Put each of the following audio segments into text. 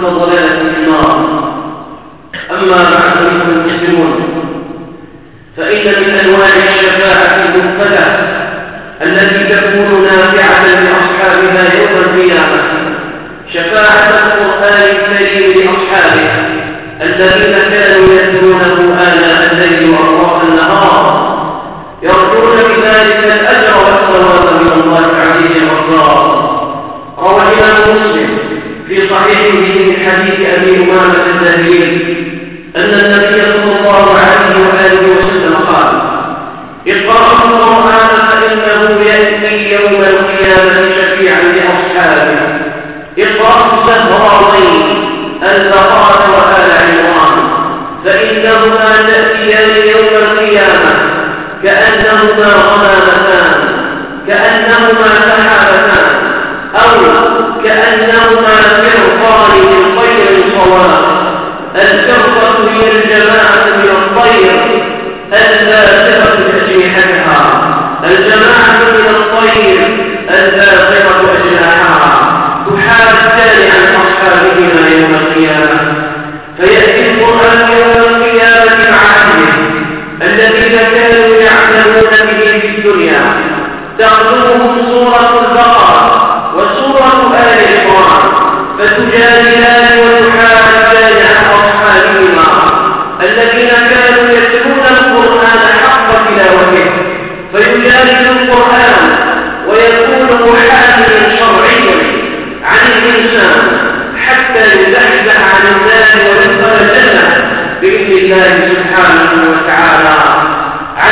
وكل ضلالة في النار. أما بعد أنهما تأتيان يوم القيامة. كأنهما غمامتان. كأنهما سحابتان. أو كأنهما فرقان من طير صواب الفرقة هي الجماعة من الطير. الباسقة أجنحتها. الجماعة من الطير. الباسقة أجنحها. تحاجان عن أصحابهما يوم القيامة. المسلمين سورة البقرة وسورة آل عمران فتجادلان وتحاجان أصحابهما الذين كانوا يتلون القرآن حق تلاوته. فيجادل القرآن ويكون محاكما شرعيا عن الإنسان حتى يزحزح عن الله ويدخل الجنة بإذن الله سبحانه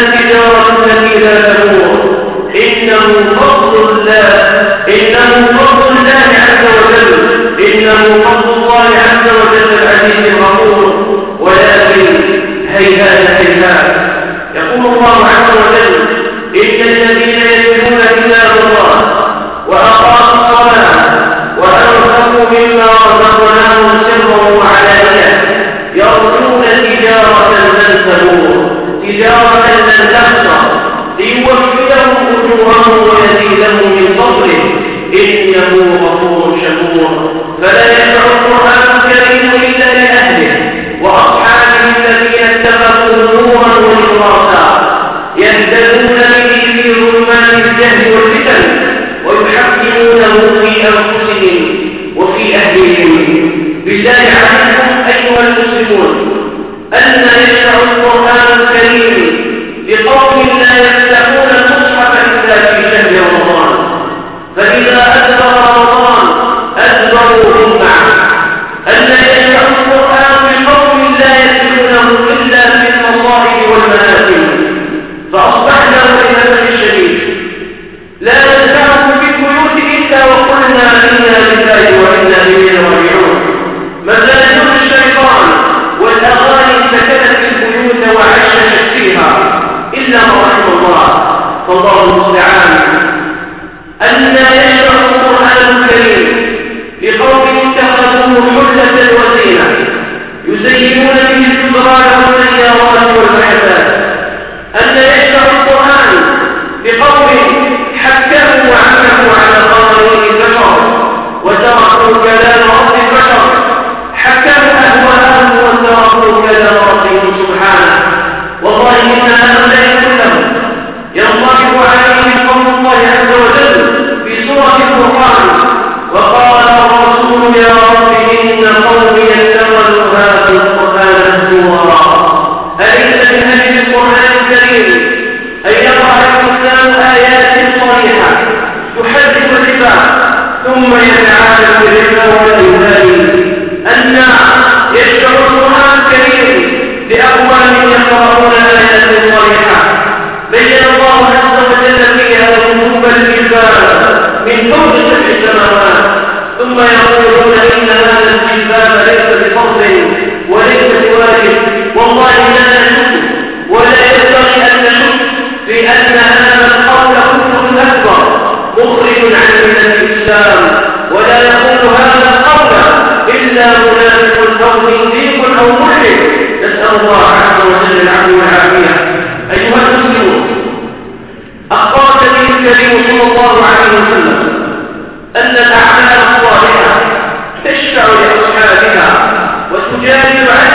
التجارة التي لا تمور إنه فضل الله إنه فضل الله عز وجل إنه فضل الله عز وجل العزيز الغفور. ولكن هيهات هيهات. يقول الله عز وجل إن الذين يتلون كتاب الله وأقاموا الصلاة وأنفقوا مما رزقناهم سرا وعلانية يرجون تجارة لن تمور تجارة تخسر ليوفيهم أجورهم ويزيدهم من فضله. إنه غفور شكور. فلا يدع القرآن الكريم إلا لأهله وأصحابه الذين اتخذوا نورا ونورا يهتدون به في ظلمات الجهل والفتن ويحكمونه في أنفسهم وفي أهلهم. بالله عليكم أيها المسلمون أن يشرع القرآن الكريم لقوم لا يفتحون المصحف إلا في شهر رمضان. فإذا أدبر رمضان أدبروا من معه أن يشرع القرآن لقوم لا يتلونه إلا في المصائب والمآثم فأصبحنا وللأسف الشديد لا نسمعه في البيوت إلا وقلنا إنا لله وإنا إليه راجعون. مزاجون الشيطان والأغاني سكنت البيوت وعششت فيها. إلا ما رحم الله فالله المستعان. أن يشرع القرآن الكريم لقوم اتخذوه حلة وزينة يزينون به الكبرى والسيارات والمحبات أن يشرع القرآن لقوم حكموا وعملوا على قوانين البشر وتركوا كلام ثم يقولون إن هذا الجبال ليس بفضل وليس بواجب والله لا نشك ولا ينبغي أن نشك في أن هذا القول كفر أكبر مخرج عن ملة الإسلام ولا يقول هذا القول إلا منافق أو زنديق أو ملحد نسأل الله عز وجل العفو والعافية أيها المسلمون أخبر النبي صلى الله عليه وسلم أن الأعمال الصالحة تشفع لأصحابها وتجادل عنهم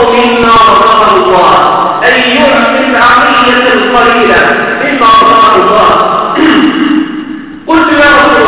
الله مما رزقه الله أن يعطي العطية القليلة مما رزقه الله قلت يا رسول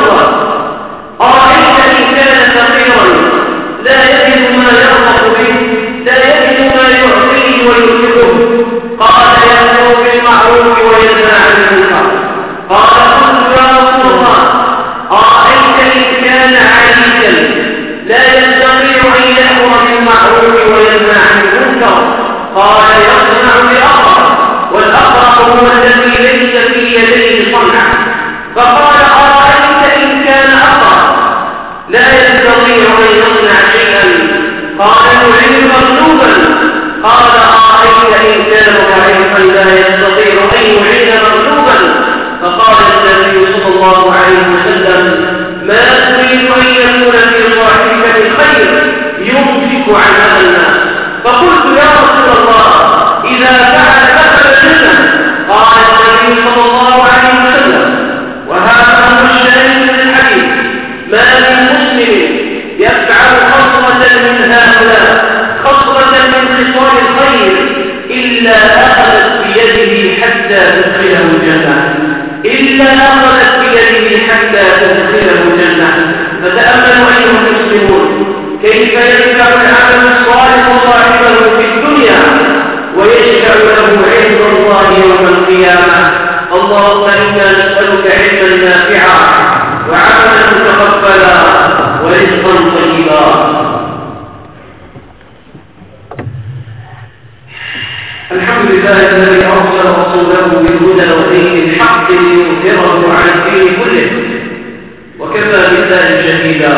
يوما يصنع شيئا. قالوا عند مطلوبا. قال أرأيت إن كان ضعيفا لا يستطيع أن يعيد مغلوبا فقال النبي صلى الله عليه وسلم ما تريد أن يكون في صاحبك الخير يمسك عن أمنا فقلت يا رسول الله إذا فعل فعل الجنة. قال النبي صلى الله عليه وسلم وهذا هو الشاهد من الحديث. ما من مسلم يفعل خصلة من هؤلاء خصلة من خصال الخير إلا أخذت بيده حتى تدخله الجنة. إلا أخذت بيده حتى تدخله الجنة. فتأملوا أيها المسلمون كيف ينفع العمل الصالح صاحبه في الدنيا ويشفع له عند الله يوم القيامة. اللهم إنا نسألك علما نافعا وعملا متقبلا. ورزقا طيبا. الحمد لله الذي أرسل رسوله بالهدى ودين الحق ليظهره على الدين كله. وكفى بالله شهيدا.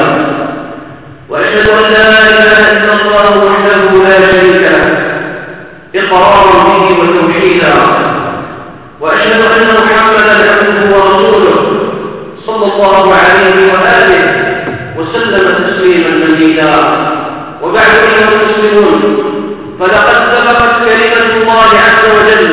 وأشهد أن لا إله إلا الله وحده لا شريك له. إقرارا به وتوحيدا. وأشهد أن محمدا عبده ورسوله. صلى الله عليه وبعد أيها المسلمون. فلقد سبقت كلمة الله عز وجل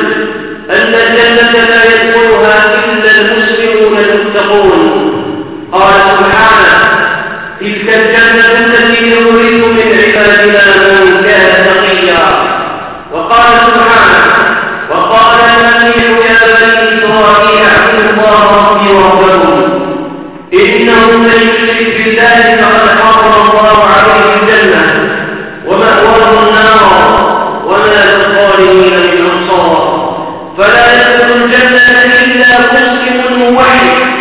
الظالمين من فلا يدخل الجنة إلا مسلم موحد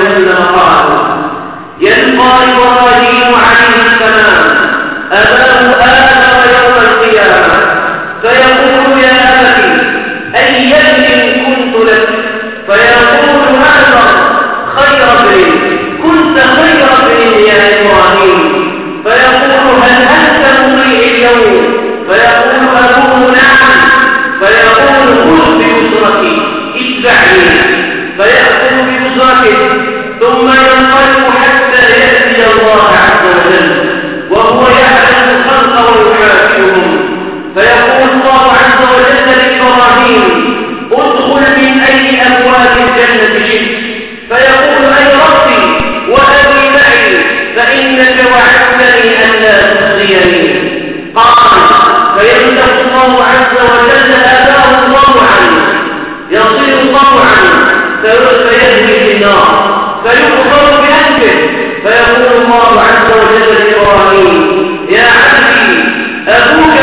ويمسح الله عز وجل أباه الله عنه. يصير الله عنه. فيهوي النار. فيقبر بأنفه فيقول الله عز وجل لإبراهيم يا عبدي أبوك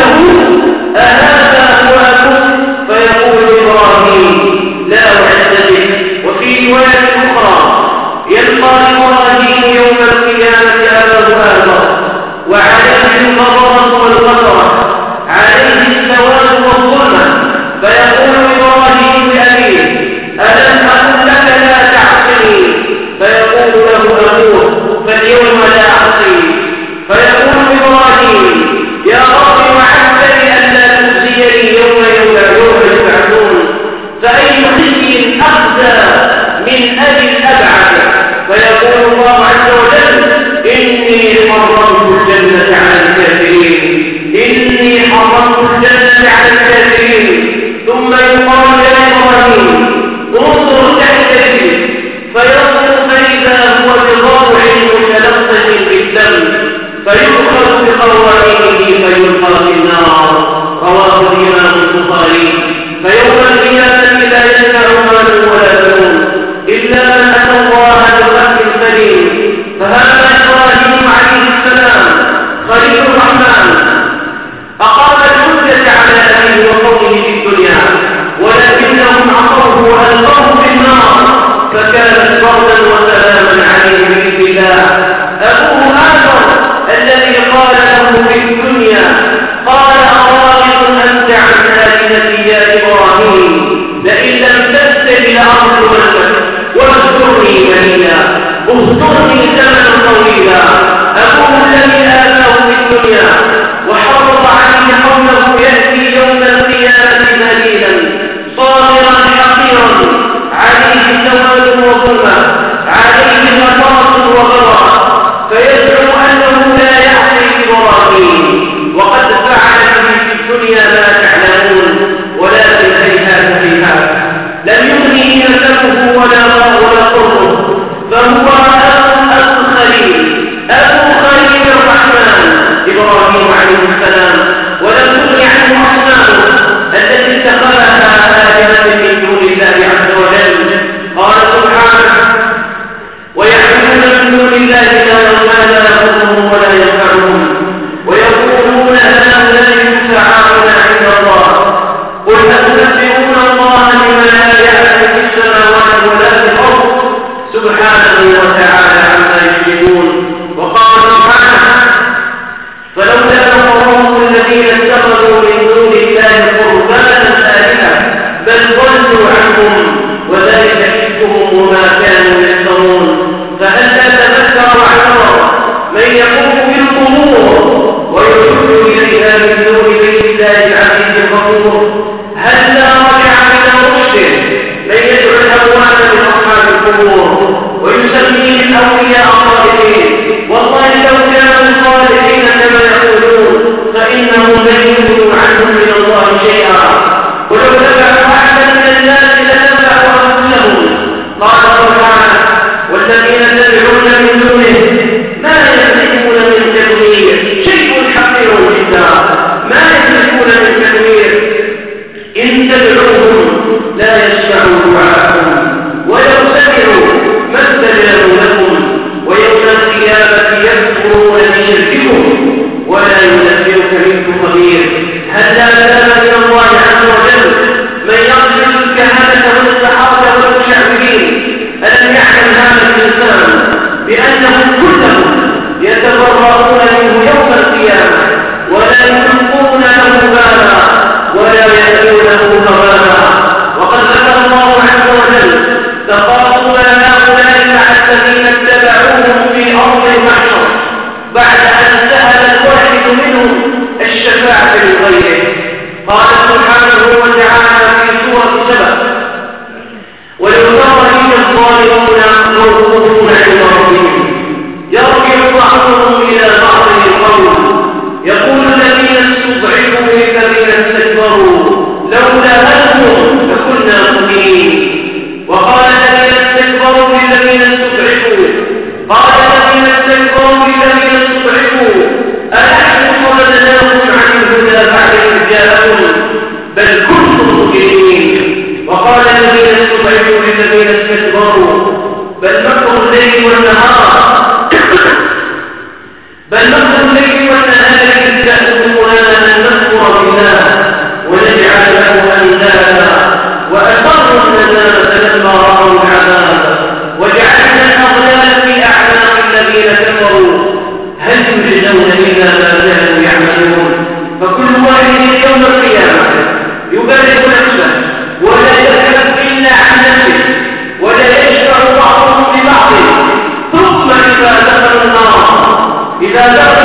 إذا دخل